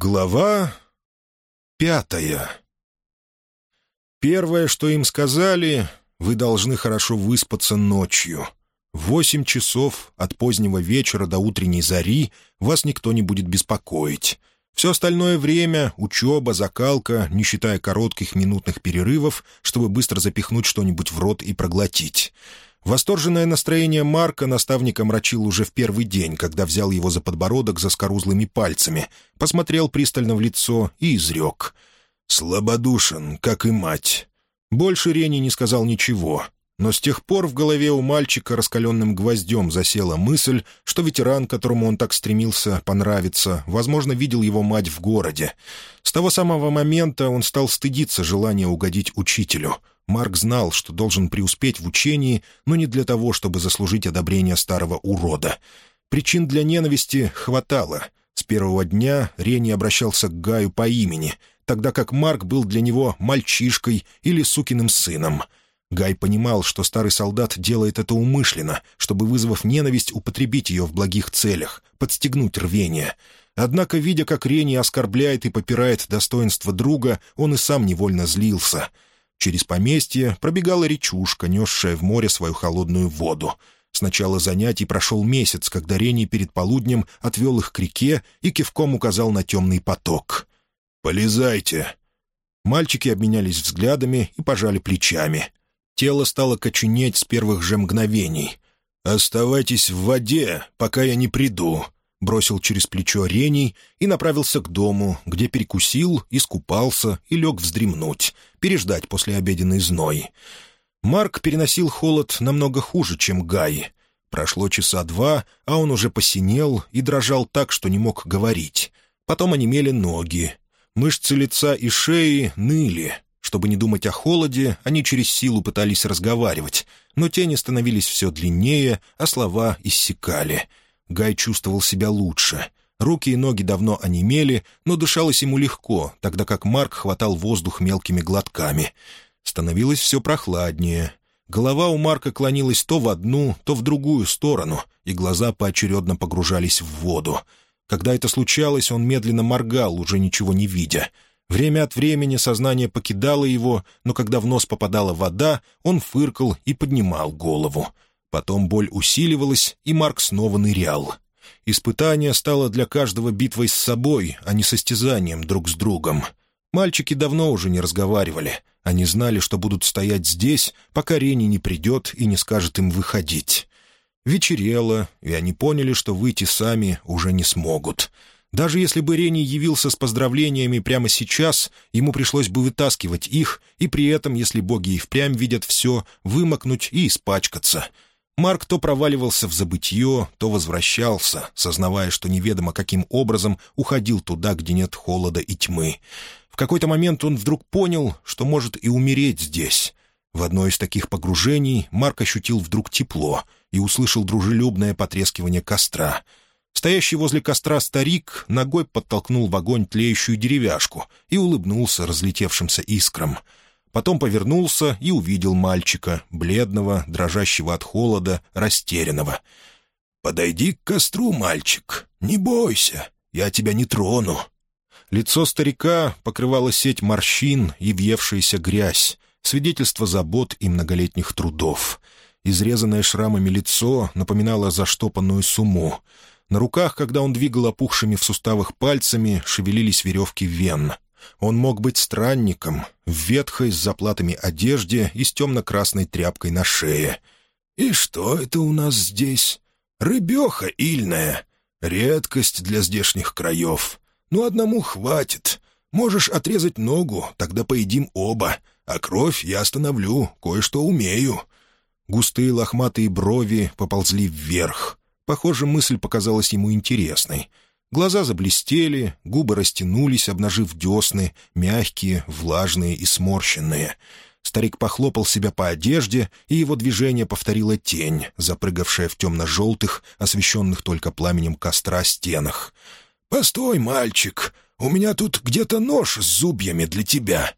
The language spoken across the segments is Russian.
Глава пятая Первое, что им сказали, вы должны хорошо выспаться ночью. В восемь часов от позднего вечера до утренней зари вас никто не будет беспокоить. Все остальное время — учеба, закалка, не считая коротких минутных перерывов, чтобы быстро запихнуть что-нибудь в рот и проглотить. Восторженное настроение Марка наставник омрачил уже в первый день, когда взял его за подбородок за скорузлыми пальцами, посмотрел пристально в лицо и изрек. «Слабодушен, как и мать». Больше Рени не сказал ничего, но с тех пор в голове у мальчика раскаленным гвоздем засела мысль, что ветеран, которому он так стремился понравиться, возможно, видел его мать в городе. С того самого момента он стал стыдиться желания угодить учителю — Марк знал, что должен преуспеть в учении, но не для того, чтобы заслужить одобрение старого урода. Причин для ненависти хватало. С первого дня Рени обращался к Гаю по имени, тогда как Марк был для него мальчишкой или сукиным сыном. Гай понимал, что старый солдат делает это умышленно, чтобы, вызвав ненависть, употребить ее в благих целях, подстегнуть рвение. Однако, видя, как Рени оскорбляет и попирает достоинство друга, он и сам невольно злился — Через поместье пробегала речушка, несшая в море свою холодную воду. С начала занятий прошел месяц, когда Рений перед полуднем отвел их к реке и кивком указал на темный поток. «Полезайте!» Мальчики обменялись взглядами и пожали плечами. Тело стало коченеть с первых же мгновений. «Оставайтесь в воде, пока я не приду», бросил через плечо Рений и направился к дому, где перекусил, искупался и лег вздремнуть, переждать послеобеденный зной. Марк переносил холод намного хуже, чем Гай. Прошло часа два, а он уже посинел и дрожал так, что не мог говорить. Потом онемели ноги. Мышцы лица и шеи ныли. Чтобы не думать о холоде, они через силу пытались разговаривать, но тени становились все длиннее, а слова иссякали — Гай чувствовал себя лучше. Руки и ноги давно онемели, но дышалось ему легко, тогда как Марк хватал воздух мелкими глотками. Становилось все прохладнее. Голова у Марка клонилась то в одну, то в другую сторону, и глаза поочередно погружались в воду. Когда это случалось, он медленно моргал, уже ничего не видя. Время от времени сознание покидало его, но когда в нос попадала вода, он фыркал и поднимал голову. Потом боль усиливалась, и Марк снова нырял. Испытание стало для каждого битвой с собой, а не состязанием друг с другом. Мальчики давно уже не разговаривали. Они знали, что будут стоять здесь, пока Рени не придет и не скажет им выходить. Вечерело, и они поняли, что выйти сами уже не смогут. Даже если бы Рени явился с поздравлениями прямо сейчас, ему пришлось бы вытаскивать их, и при этом, если боги и впрямь видят все, вымокнуть и испачкаться — Марк то проваливался в забытье, то возвращался, сознавая, что неведомо каким образом уходил туда, где нет холода и тьмы. В какой-то момент он вдруг понял, что может и умереть здесь. В одно из таких погружений Марк ощутил вдруг тепло и услышал дружелюбное потрескивание костра. Стоящий возле костра старик ногой подтолкнул в огонь тлеющую деревяшку и улыбнулся разлетевшимся искрам — Потом повернулся и увидел мальчика, бледного, дрожащего от холода, растерянного. «Подойди к костру, мальчик, не бойся, я тебя не трону». Лицо старика покрывала сеть морщин и въевшаяся грязь, свидетельство забот и многолетних трудов. Изрезанное шрамами лицо напоминало заштопанную сумму. На руках, когда он двигал опухшими в суставах пальцами, шевелились веревки вен — он мог быть странником, в ветхой с заплатами одежде и с темно-красной тряпкой на шее. «И что это у нас здесь? Рыбеха ильная. Редкость для здешних краев. Ну, одному хватит. Можешь отрезать ногу, тогда поедим оба. А кровь я остановлю, кое-что умею». Густые лохматые брови поползли вверх. Похоже, мысль показалась ему интересной — Глаза заблестели, губы растянулись, обнажив десны, мягкие, влажные и сморщенные. Старик похлопал себя по одежде, и его движение повторила тень, запрыгавшая в темно-желтых, освещенных только пламенем костра стенах. «Постой, мальчик, у меня тут где-то нож с зубьями для тебя».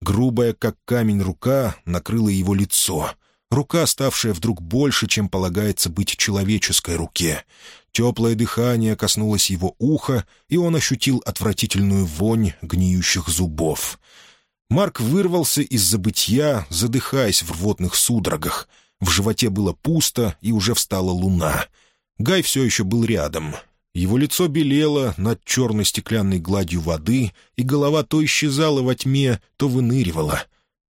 Грубая, как камень, рука накрыла его лицо. Рука, ставшая вдруг больше, чем полагается быть человеческой руке. Теплое дыхание коснулось его уха, и он ощутил отвратительную вонь гниющих зубов. Марк вырвался из забытья, задыхаясь в рвотных судорогах. В животе было пусто, и уже встала луна. Гай все еще был рядом. Его лицо белело над черной стеклянной гладью воды, и голова то исчезала во тьме, то выныривала.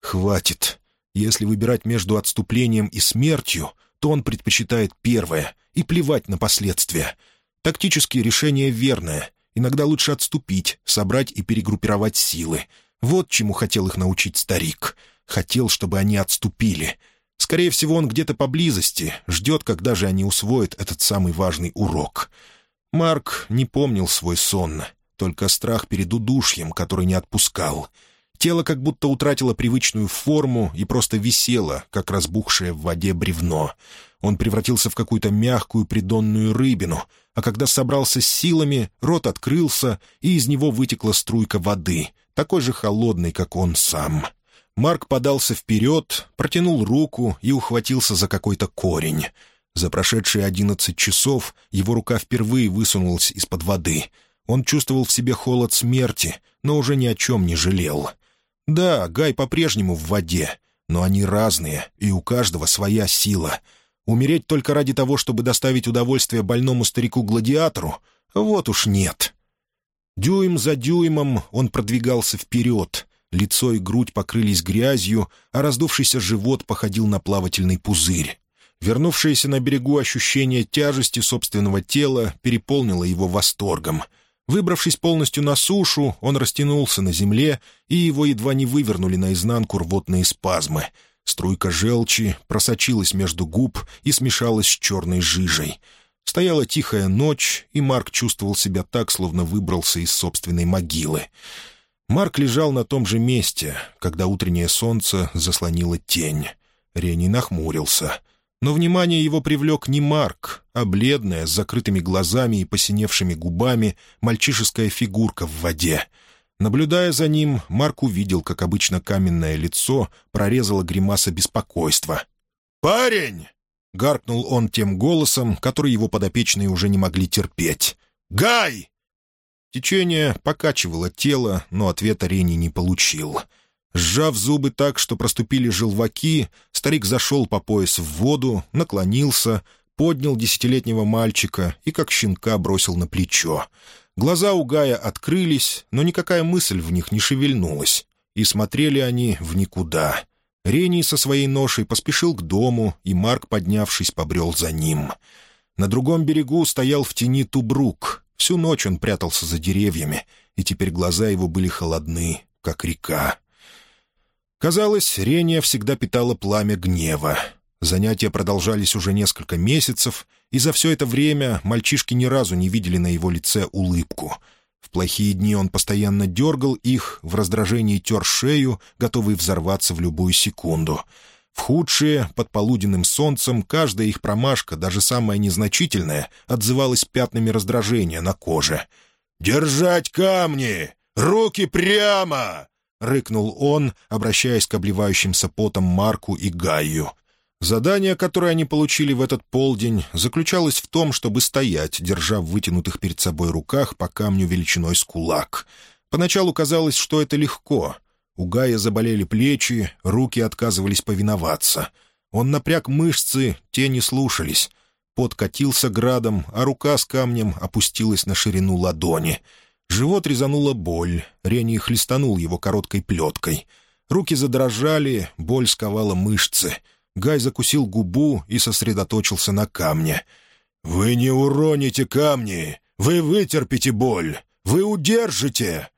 «Хватит. Если выбирать между отступлением и смертью, то он предпочитает первое, и плевать на последствия. Тактические решения верное. Иногда лучше отступить, собрать и перегруппировать силы. Вот чему хотел их научить старик. Хотел, чтобы они отступили. Скорее всего, он где-то поблизости, ждет, когда же они усвоят этот самый важный урок. Марк не помнил свой сон, только страх перед удушьем, который не отпускал. Тело как будто утратило привычную форму и просто висело, как разбухшее в воде бревно. Он превратился в какую-то мягкую придонную рыбину, а когда собрался с силами, рот открылся, и из него вытекла струйка воды — такой же холодный, как он сам. Марк подался вперед, протянул руку и ухватился за какой-то корень. За прошедшие одиннадцать часов его рука впервые высунулась из-под воды. Он чувствовал в себе холод смерти, но уже ни о чем не жалел. Да, Гай по-прежнему в воде, но они разные, и у каждого своя сила. Умереть только ради того, чтобы доставить удовольствие больному старику-гладиатору? Вот уж нет. Дюйм за дюймом он продвигался вперед. Лицо и грудь покрылись грязью, а раздувшийся живот походил на плавательный пузырь. Вернувшееся на берегу ощущение тяжести собственного тела переполнило его восторгом. Выбравшись полностью на сушу, он растянулся на земле, и его едва не вывернули наизнанку рвотные спазмы. Струйка желчи просочилась между губ и смешалась с черной жижей — Стояла тихая ночь, и Марк чувствовал себя так, словно выбрался из собственной могилы. Марк лежал на том же месте, когда утреннее солнце заслонило тень. Рени нахмурился. Но внимание его привлек не Марк, а бледная, с закрытыми глазами и посиневшими губами, мальчишеская фигурка в воде. Наблюдая за ним, Марк увидел, как обычно каменное лицо прорезало гримаса беспокойства. «Парень!» — гаркнул он тем голосом, который его подопечные уже не могли терпеть. «Гай!» Течение покачивало тело, но ответа Рени не получил. Сжав зубы так, что проступили желваки, старик зашел по пояс в воду, наклонился, поднял десятилетнего мальчика и как щенка бросил на плечо. Глаза у Гая открылись, но никакая мысль в них не шевельнулась, и смотрели они в никуда — Рений со своей ношей поспешил к дому, и Марк, поднявшись, побрел за ним. На другом берегу стоял в тени Тубрук. Всю ночь он прятался за деревьями, и теперь глаза его были холодны, как река. Казалось, Рения всегда питала пламя гнева. Занятия продолжались уже несколько месяцев, и за все это время мальчишки ни разу не видели на его лице улыбку — в плохие дни он постоянно дергал их, в раздражении тер шею, готовый взорваться в любую секунду. В худшие, под полуденным солнцем, каждая их промашка, даже самая незначительная, отзывалась пятнами раздражения на коже. «Держать камни! Руки прямо!» — рыкнул он, обращаясь к обливающимся потом Марку и Гаю. Задание, которое они получили в этот полдень, заключалось в том, чтобы стоять, держа в вытянутых перед собой руках по камню величиной с кулак. Поначалу казалось, что это легко. У Гая заболели плечи, руки отказывались повиноваться. Он напряг мышцы, те не слушались. Пот катился градом, а рука с камнем опустилась на ширину ладони. Живот резанула боль, Рени хлестанул его короткой плеткой. Руки задрожали, боль сковала мышцы — Гай закусил губу и сосредоточился на камне. «Вы не уроните камни! Вы вытерпите боль! Вы удержите!»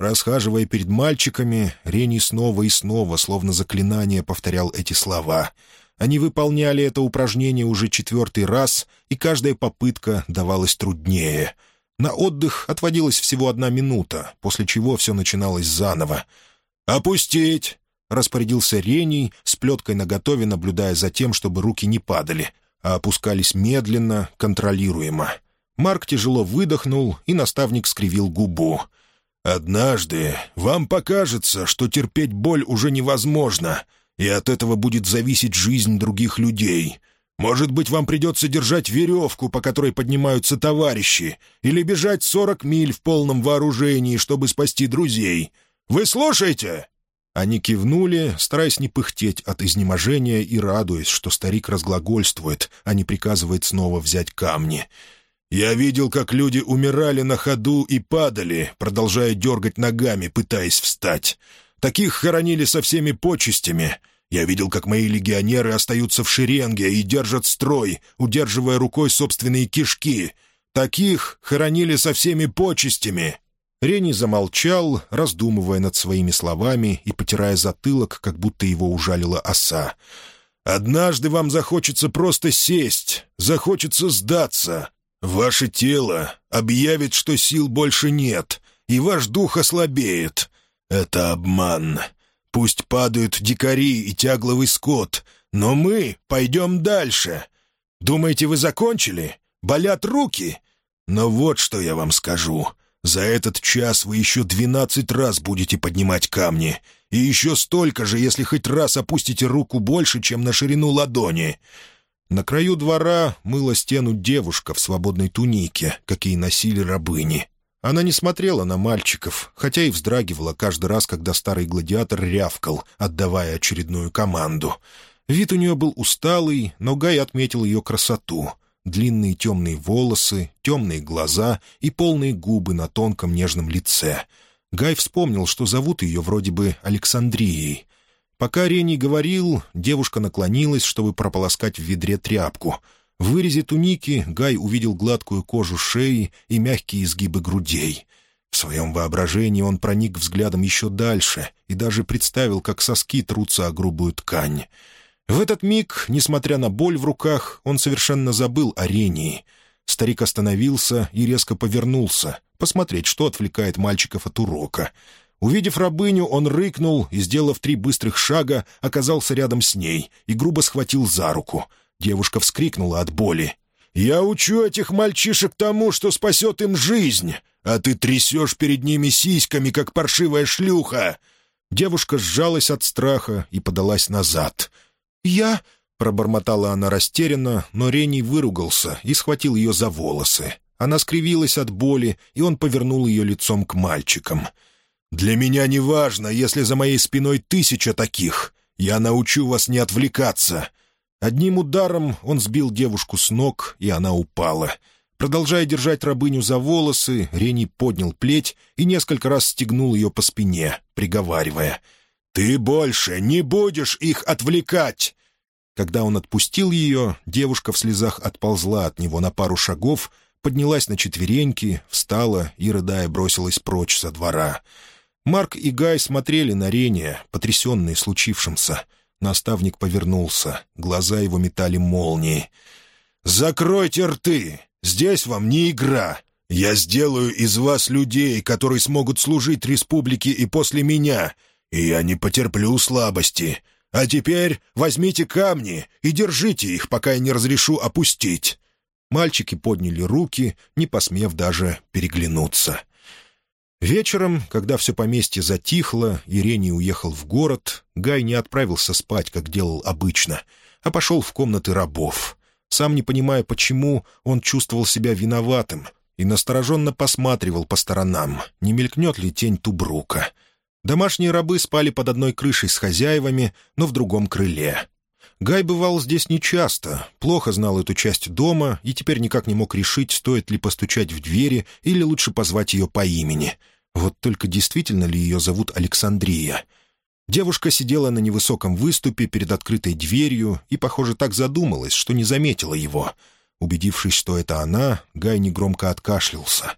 Расхаживая перед мальчиками, Рени снова и снова, словно заклинание, повторял эти слова. Они выполняли это упражнение уже четвертый раз, и каждая попытка давалась труднее. На отдых отводилась всего одна минута, после чего все начиналось заново. «Опустить! — распорядился Рений, с плеткой наготове наблюдая за тем, чтобы руки не падали, а опускались медленно, контролируемо. Марк тяжело выдохнул, и наставник скривил губу. «Однажды вам покажется, что терпеть боль уже невозможно, и от этого будет зависеть жизнь других людей. Может быть, вам придется держать веревку, по которой поднимаются товарищи, или бежать сорок миль в полном вооружении, чтобы спасти друзей. Вы слушаете?» Они кивнули, стараясь не пыхтеть от изнеможения и радуясь, что старик разглагольствует, а не приказывает снова взять камни. «Я видел, как люди умирали на ходу и падали, продолжая дергать ногами, пытаясь встать. Таких хоронили со всеми почестями. Я видел, как мои легионеры остаются в шеренге и держат строй, удерживая рукой собственные кишки. Таких хоронили со всеми почестями». Рени замолчал, раздумывая над своими словами и потирая затылок, как будто его ужалила оса. «Однажды вам захочется просто сесть, захочется сдаться. Ваше тело объявит, что сил больше нет, и ваш дух ослабеет. Это обман. Пусть падают дикари и тягловый скот, но мы пойдем дальше. Думаете, вы закончили? Болят руки? Но вот что я вам скажу. За этот час вы еще двенадцать раз будете поднимать камни, и еще столько же, если хоть раз опустите руку больше, чем на ширину ладони». На краю двора мыла стену девушка в свободной тунике, какие носили рабыни. Она не смотрела на мальчиков, хотя и вздрагивала каждый раз, когда старый гладиатор рявкал, отдавая очередную команду. Вид у нее был усталый, но Гай отметил ее красоту. Длинные темные волосы, темные глаза и полные губы на тонком нежном лице. Гай вспомнил, что зовут ее вроде бы Александрией. Пока Рений говорил, девушка наклонилась, чтобы прополоскать в ведре тряпку — в вырезе туники Гай увидел гладкую кожу шеи и мягкие изгибы грудей. В своем воображении он проник взглядом еще дальше и даже представил, как соски трутся о грубую ткань. В этот миг, несмотря на боль в руках, он совершенно забыл о Рении. Старик остановился и резко повернулся, посмотреть, что отвлекает мальчиков от урока. Увидев рабыню, он рыкнул и, сделав три быстрых шага, оказался рядом с ней и грубо схватил за руку — Девушка вскрикнула от боли. «Я учу этих мальчишек тому, что спасет им жизнь, а ты трясешь перед ними сиськами, как паршивая шлюха!» Девушка сжалась от страха и подалась назад. «Я...» — пробормотала она растерянно, но Рений выругался и схватил ее за волосы. Она скривилась от боли, и он повернул ее лицом к мальчикам. «Для меня не важно, если за моей спиной тысяча таких. Я научу вас не отвлекаться. Одним ударом он сбил девушку с ног, и она упала. Продолжая держать рабыню за волосы, Рени поднял плеть и несколько раз стегнул ее по спине, приговаривая. «Ты больше не будешь их отвлекать!» Когда он отпустил ее, девушка в слезах отползла от него на пару шагов, поднялась на четвереньки, встала и, рыдая, бросилась прочь со двора. Марк и Гай смотрели на Рения, потрясенные случившимся — Наставник повернулся. Глаза его метали молнии. «Закройте рты! Здесь вам не игра! Я сделаю из вас людей, которые смогут служить республике и после меня, и я не потерплю слабости. А теперь возьмите камни и держите их, пока я не разрешу опустить». Мальчики подняли руки, не посмев даже переглянуться. Вечером, когда все поместье затихло, и Рений уехал в город, Гай не отправился спать, как делал обычно, а пошел в комнаты рабов. Сам не понимая почему, он чувствовал себя виноватым и настороженно посматривал по сторонам, не мелькнет ли тень Тубрука. Домашние рабы спали под одной крышей с хозяевами, но в другом крыле. Гай бывал здесь нечасто, плохо знал эту часть дома и теперь никак не мог решить, стоит ли постучать в двери или лучше позвать ее по имени — вот только действительно ли ее зовут Александрия? Девушка сидела на невысоком выступе перед открытой дверью и, похоже, так задумалась, что не заметила его. Убедившись, что это она, Гай негромко откашлялся.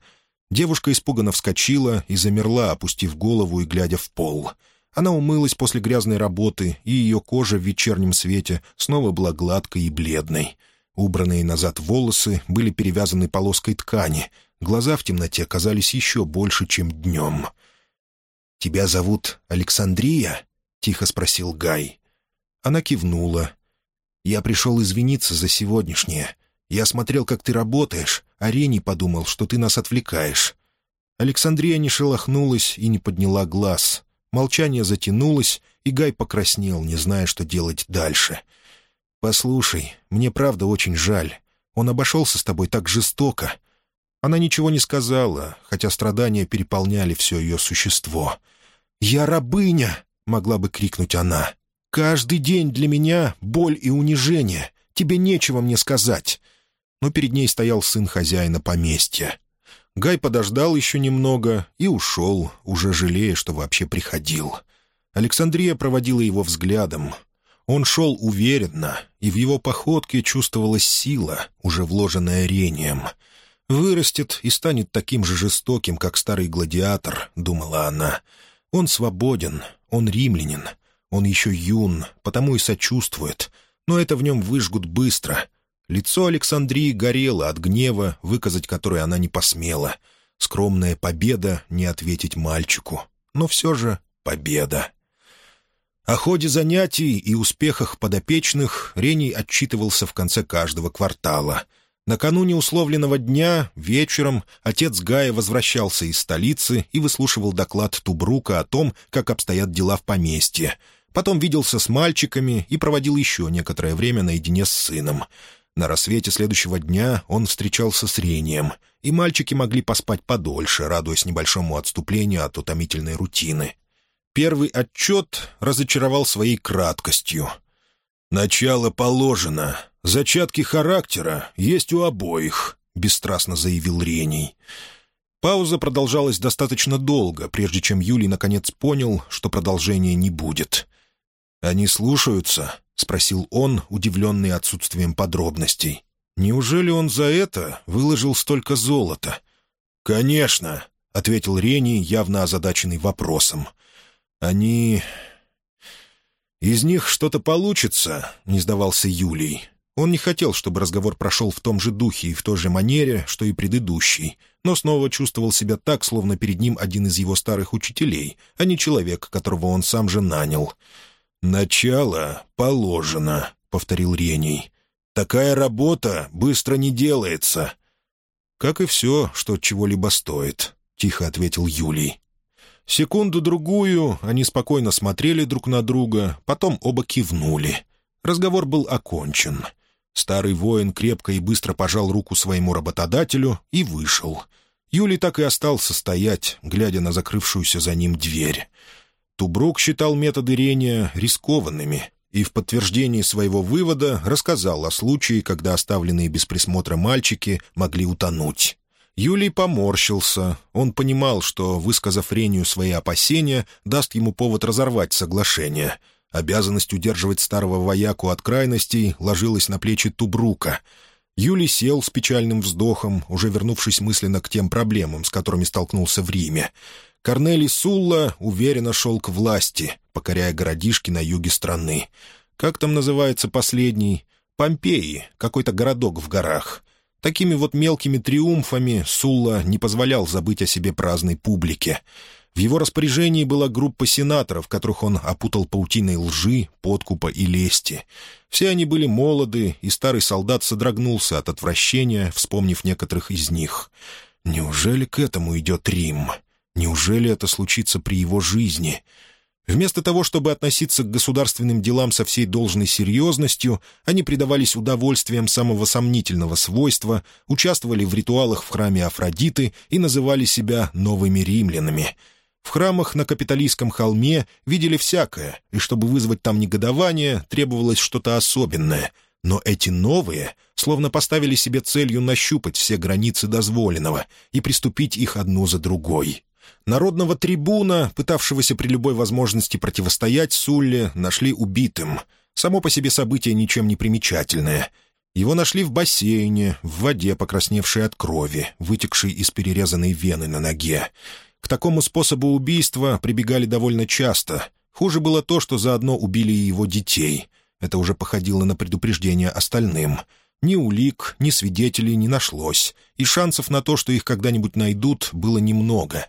Девушка испуганно вскочила и замерла, опустив голову и глядя в пол. Она умылась после грязной работы, и ее кожа в вечернем свете снова была гладкой и бледной. Убранные назад волосы были перевязаны полоской ткани — Глаза в темноте казались еще больше, чем днем. «Тебя зовут Александрия?» — тихо спросил Гай. Она кивнула. «Я пришел извиниться за сегодняшнее. Я смотрел, как ты работаешь, а Рени подумал, что ты нас отвлекаешь». Александрия не шелохнулась и не подняла глаз. Молчание затянулось, и Гай покраснел, не зная, что делать дальше. «Послушай, мне правда очень жаль. Он обошелся с тобой так жестоко». Она ничего не сказала, хотя страдания переполняли все ее существо. «Я рабыня!» — могла бы крикнуть она. «Каждый день для меня боль и унижение. Тебе нечего мне сказать». Но перед ней стоял сын хозяина поместья. Гай подождал еще немного и ушел, уже жалея, что вообще приходил. Александрия проводила его взглядом. Он шел уверенно, и в его походке чувствовалась сила, уже вложенная рением. «Вырастет и станет таким же жестоким, как старый гладиатор», — думала она. «Он свободен, он римлянин, он еще юн, потому и сочувствует, но это в нем выжгут быстро». Лицо Александрии горело от гнева, выказать который она не посмела. Скромная победа — не ответить мальчику. Но все же победа. О ходе занятий и успехах подопечных Рений отчитывался в конце каждого квартала. Накануне условленного дня, вечером, отец Гая возвращался из столицы и выслушивал доклад Тубрука о том, как обстоят дела в поместье. Потом виделся с мальчиками и проводил еще некоторое время наедине с сыном. На рассвете следующего дня он встречался с Рением, и мальчики могли поспать подольше, радуясь небольшому отступлению от утомительной рутины. Первый отчет разочаровал своей краткостью. «Начало положено. Зачатки характера есть у обоих», — бесстрастно заявил Рений. Пауза продолжалась достаточно долго, прежде чем Юлий наконец понял, что продолжения не будет. «Они слушаются?» — спросил он, удивленный отсутствием подробностей. «Неужели он за это выложил столько золота?» «Конечно», — ответил Рений, явно озадаченный вопросом. Они... Из них что-то получится, — не сдавался Юлий. Он не хотел, чтобы разговор прошел в том же духе и в той же манере, что и предыдущий, но снова чувствовал себя так, словно перед ним один из его старых учителей, а не человек, которого он сам же нанял. «Начало положено», — повторил Рений. «Такая работа быстро не делается». «Как и все, что чего-либо стоит», — тихо ответил Юлий. Секунду-другую они спокойно смотрели друг на друга, потом оба кивнули. Разговор был окончен. Старый воин крепко и быстро пожал руку своему работодателю и вышел. Юлий так и остался стоять, глядя на закрывшуюся за ним дверь. Тубрук считал методы рения рискованными и в подтверждении своего вывода рассказал о случае, когда оставленные без присмотра мальчики могли утонуть. Юлий поморщился. Он понимал, что, высказав Рению свои опасения, даст ему повод разорвать соглашение. Обязанность удерживать старого вояку от крайностей ложилась на плечи Тубрука. Юлий сел с печальным вздохом, уже вернувшись мысленно к тем проблемам, с которыми столкнулся в Риме. Корнелий Сулла уверенно шел к власти, покоряя городишки на юге страны. Как там называется последний? Помпеи, какой-то городок в горах. Такими вот мелкими триумфами Сулла не позволял забыть о себе праздной публике. В его распоряжении была группа сенаторов, которых он опутал паутиной лжи, подкупа и лести. Все они были молоды, и старый солдат содрогнулся от отвращения, вспомнив некоторых из них. Неужели к этому идет Рим? Неужели это случится при его жизни? Вместо того, чтобы относиться к государственным делам со всей должной серьезностью, они предавались удовольствиям самого сомнительного свойства, участвовали в ритуалах в храме Афродиты и называли себя «новыми римлянами». В храмах на капиталистском холме видели всякое, и чтобы вызвать там негодование, требовалось что-то особенное. Но эти новые словно поставили себе целью нащупать все границы дозволенного и приступить их одну за другой. Народного трибуна, пытавшегося при любой возможности противостоять Сулле, нашли убитым. Само по себе событие ничем не примечательное. Его нашли в бассейне, в воде, покрасневшей от крови, вытекшей из перерезанной вены на ноге. К такому способу убийства прибегали довольно часто. Хуже было то, что заодно убили и его детей. Это уже походило на предупреждение остальным — ни улик, ни свидетелей не нашлось, и шансов на то, что их когда-нибудь найдут, было немного.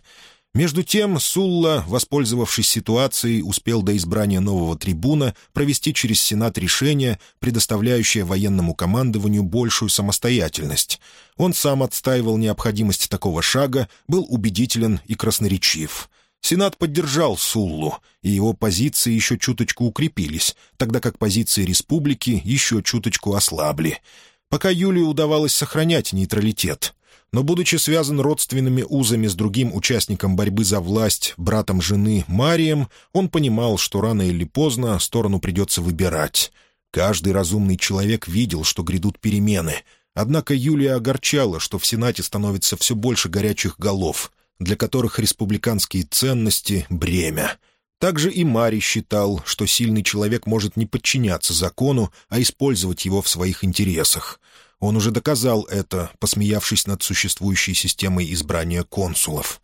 Между тем Сулла, воспользовавшись ситуацией, успел до избрания нового трибуна провести через Сенат решение, предоставляющее военному командованию большую самостоятельность. Он сам отстаивал необходимость такого шага, был убедителен и красноречив. Сенат поддержал Суллу, и его позиции еще чуточку укрепились, тогда как позиции республики еще чуточку ослабли. Пока Юлию удавалось сохранять нейтралитет. Но, будучи связан родственными узами с другим участником борьбы за власть, братом жены Марием, он понимал, что рано или поздно сторону придется выбирать. Каждый разумный человек видел, что грядут перемены. Однако Юлия огорчала, что в Сенате становится все больше горячих голов, для которых республиканские ценности — бремя. Также и Мари считал, что сильный человек может не подчиняться закону, а использовать его в своих интересах. Он уже доказал это, посмеявшись над существующей системой избрания консулов.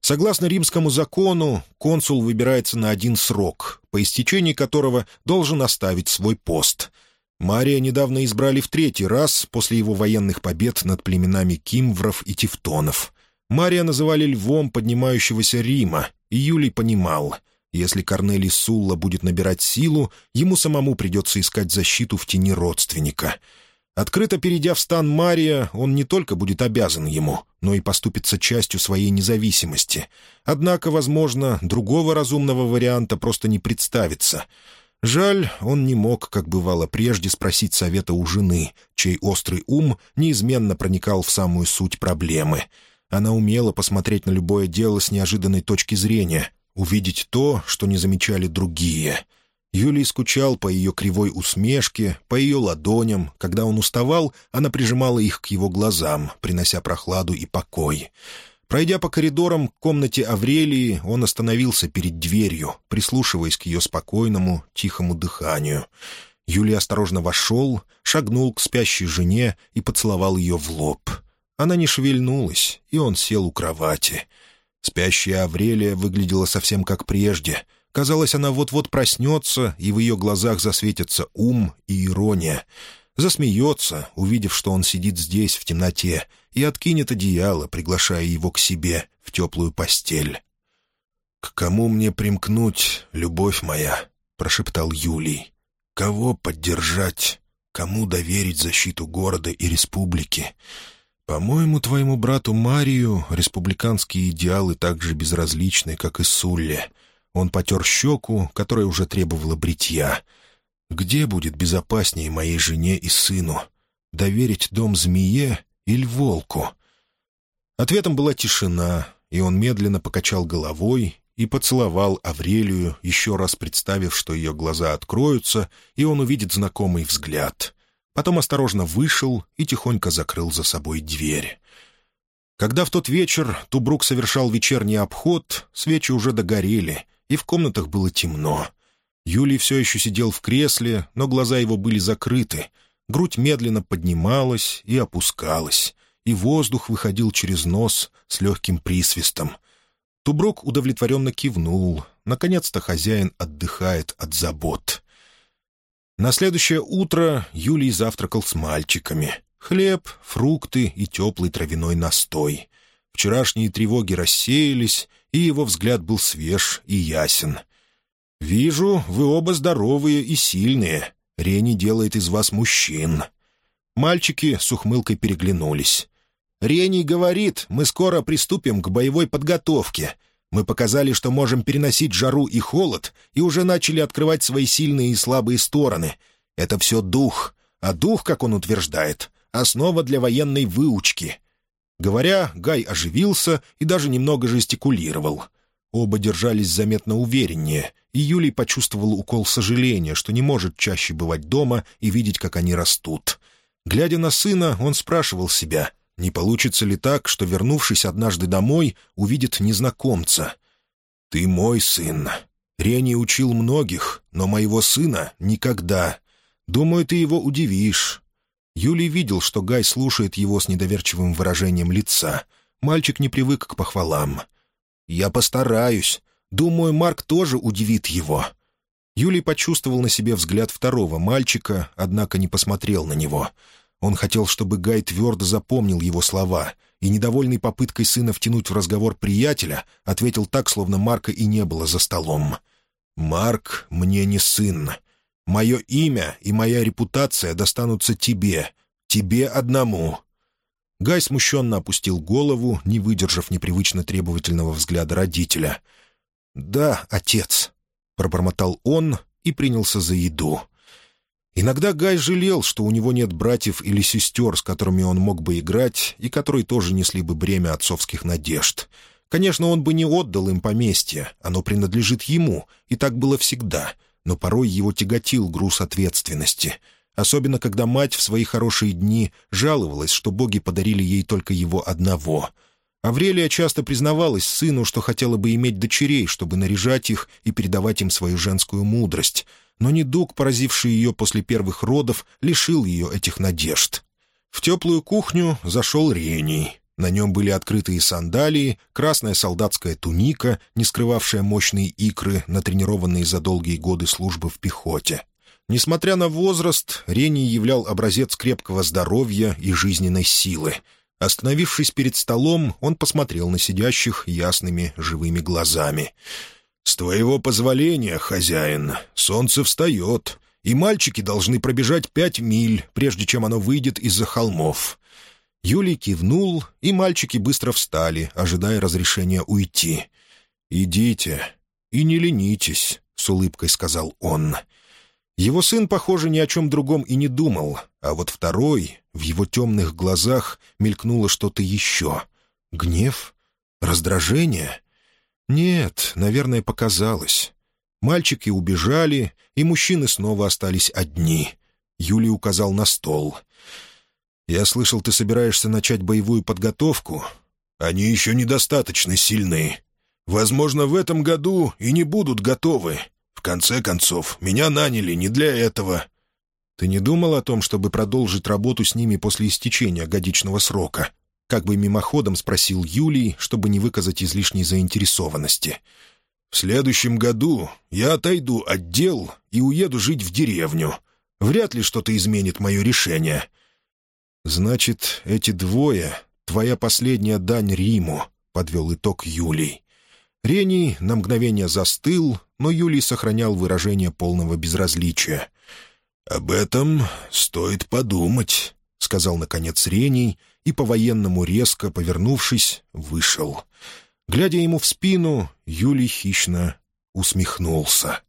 Согласно римскому закону, консул выбирается на один срок, по истечении которого должен оставить свой пост. Мария недавно избрали в третий раз после его военных побед над племенами кимвров и тевтонов. Мария называли львом поднимающегося Рима, и Юлий понимал — если Корнелий Сулла будет набирать силу, ему самому придется искать защиту в тени родственника — Открыто перейдя в стан Мария, он не только будет обязан ему, но и поступится частью своей независимости. Однако, возможно, другого разумного варианта просто не представится. Жаль, он не мог, как бывало прежде, спросить совета у жены, чей острый ум неизменно проникал в самую суть проблемы. Она умела посмотреть на любое дело с неожиданной точки зрения, увидеть то, что не замечали другие — Юлий скучал по ее кривой усмешке, по ее ладоням. Когда он уставал, она прижимала их к его глазам, принося прохладу и покой. Пройдя по коридорам к комнате Аврелии, он остановился перед дверью, прислушиваясь к ее спокойному, тихому дыханию. Юлий осторожно вошел, шагнул к спящей жене и поцеловал ее в лоб. Она не шевельнулась, и он сел у кровати. Спящая Аврелия выглядела совсем как прежде — Казалось, она вот-вот проснется, и в ее глазах засветятся ум и ирония. Засмеется, увидев, что он сидит здесь, в темноте, и откинет одеяло, приглашая его к себе в теплую постель. «К кому мне примкнуть, любовь моя?» — прошептал Юлий. «Кого поддержать? Кому доверить защиту города и республики?» «По-моему, твоему брату Марию республиканские идеалы так же безразличны, как и Сулле. Он потер щеку, которая уже требовала бритья. «Где будет безопаснее моей жене и сыну? Доверить дом змее или волку?» Ответом была тишина, и он медленно покачал головой и поцеловал Аврелию, еще раз представив, что ее глаза откроются, и он увидит знакомый взгляд. Потом осторожно вышел и тихонько закрыл за собой дверь. Когда в тот вечер Тубрук совершал вечерний обход, свечи уже догорели, и в комнатах было темно. Юлий все еще сидел в кресле, но глаза его были закрыты. Грудь медленно поднималась и опускалась, и воздух выходил через нос с легким присвистом. Туброк удовлетворенно кивнул. Наконец-то хозяин отдыхает от забот. На следующее утро Юлий завтракал с мальчиками. Хлеб, фрукты и теплый травяной настой. Вчерашние тревоги рассеялись, и его взгляд был свеж и ясен. «Вижу, вы оба здоровые и сильные. Рени делает из вас мужчин». Мальчики с ухмылкой переглянулись. «Рени говорит, мы скоро приступим к боевой подготовке. Мы показали, что можем переносить жару и холод, и уже начали открывать свои сильные и слабые стороны. Это все дух, а дух, как он утверждает, основа для военной выучки. Говоря, Гай оживился и даже немного жестикулировал. Оба держались заметно увереннее, и Юлий почувствовал укол сожаления, что не может чаще бывать дома и видеть, как они растут. Глядя на сына, он спрашивал себя, не получится ли так, что, вернувшись однажды домой, увидит незнакомца. «Ты мой сын. Рени учил многих, но моего сына — никогда. Думаю, ты его удивишь. Юлий видел, что Гай слушает его с недоверчивым выражением лица. Мальчик не привык к похвалам. «Я постараюсь. Думаю, Марк тоже удивит его». Юлий почувствовал на себе взгляд второго мальчика, однако не посмотрел на него. Он хотел, чтобы Гай твердо запомнил его слова, и, недовольный попыткой сына втянуть в разговор приятеля, ответил так, словно Марка и не было за столом. «Марк мне не сын. Мое имя и моя репутация достанутся тебе, тебе одному». Гай смущенно опустил голову, не выдержав непривычно требовательного взгляда родителя. «Да, отец», — пробормотал он и принялся за еду. Иногда Гай жалел, что у него нет братьев или сестер, с которыми он мог бы играть, и которые тоже несли бы бремя отцовских надежд. Конечно, он бы не отдал им поместье, оно принадлежит ему, и так было всегда, но порой его тяготил груз ответственности. Особенно, когда мать в свои хорошие дни жаловалась, что боги подарили ей только его одного. Аврелия часто признавалась сыну, что хотела бы иметь дочерей, чтобы наряжать их и передавать им свою женскую мудрость — но недуг, поразивший ее после первых родов, лишил ее этих надежд. В теплую кухню зашел Рений. На нем были открытые сандалии, красная солдатская туника, не скрывавшая мощные икры, натренированные за долгие годы службы в пехоте. Несмотря на возраст, Рений являл образец крепкого здоровья и жизненной силы. Остановившись перед столом, он посмотрел на сидящих ясными живыми глазами — «С твоего позволения, хозяин, солнце встает, и мальчики должны пробежать пять миль, прежде чем оно выйдет из-за холмов». Юлий кивнул, и мальчики быстро встали, ожидая разрешения уйти. «Идите и не ленитесь», — с улыбкой сказал он. Его сын, похоже, ни о чем другом и не думал, а вот второй, в его темных глазах мелькнуло что-то еще. Гнев? Раздражение? Нет, наверное, показалось. Мальчики убежали, и мужчины снова остались одни. Юлий указал на стол. «Я слышал, ты собираешься начать боевую подготовку. Они еще недостаточно сильны. Возможно, в этом году и не будут готовы. В конце концов, меня наняли не для этого». «Ты не думал о том, чтобы продолжить работу с ними после истечения годичного срока?» Как бы мимоходом спросил Юлий, чтобы не выказать излишней заинтересованности. «В следующем году я отойду от дел и уеду жить в деревню. Вряд ли что-то изменит мое решение». «Значит, эти двое — твоя последняя дань Риму», — подвел итог Юлий. Рений на мгновение застыл, но Юлий сохранял выражение полного безразличия. «Об этом стоит подумать», — сказал, наконец, Рений — и, по-военному резко повернувшись, вышел. Глядя ему в спину, Юлий хищно усмехнулся.